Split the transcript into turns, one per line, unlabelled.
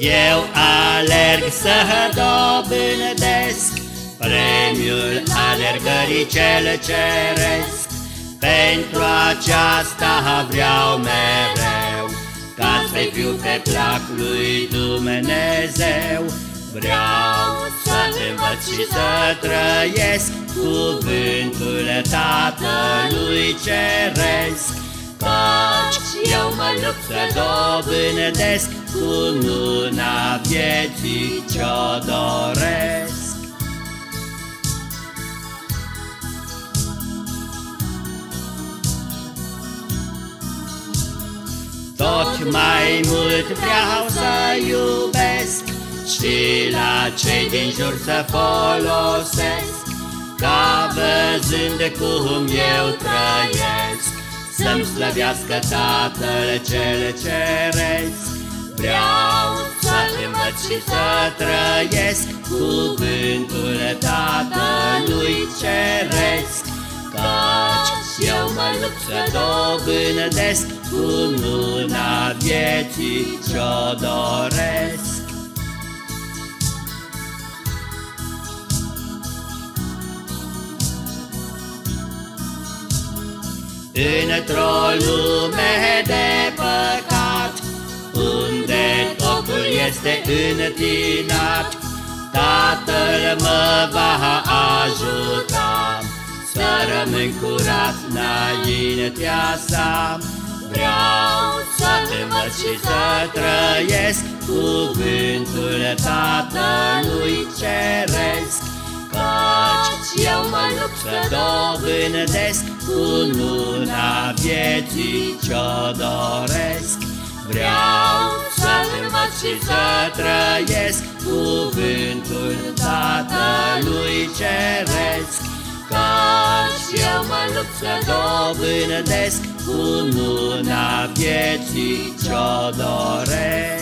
Eu alerg să dobândesc Premiul alergării cel ceresc. Pentru aceasta vreau mereu Ca să fiu pe plac lui Dumnezeu. Vreau să învăț și să trăiesc Cuvântul Tatălui Ceresc Căci eu mă lupt să dobândesc Cununa vieții ce-o doresc. Tot mai mult vreau să iubesc Și la cei din jur să folosesc Ca văzând cum eu trăiesc Să-mi slăvească Tatăl cel ceresc Vreau să învăț și să trăiesc Cuvântul Tatălui ceresc Căci eu mă lupt să dobândesc Cununa vieții ce-o doresc Într-o lume de păcat Unde totul este întinat Tatăl mă va ajuta Să rămân curat înaintea sa. Vreau să învăț și să trăiesc Cuvântul Tatălui. Ceresc Căci eu mă lupt să dobândesc Cununa vieții ce-o doresc. Vreau să învăț și să trăiesc Cuvântul Tatălui Ceresc. Căci eu mă lupt să dobândesc Cununa vieții ce-o doresc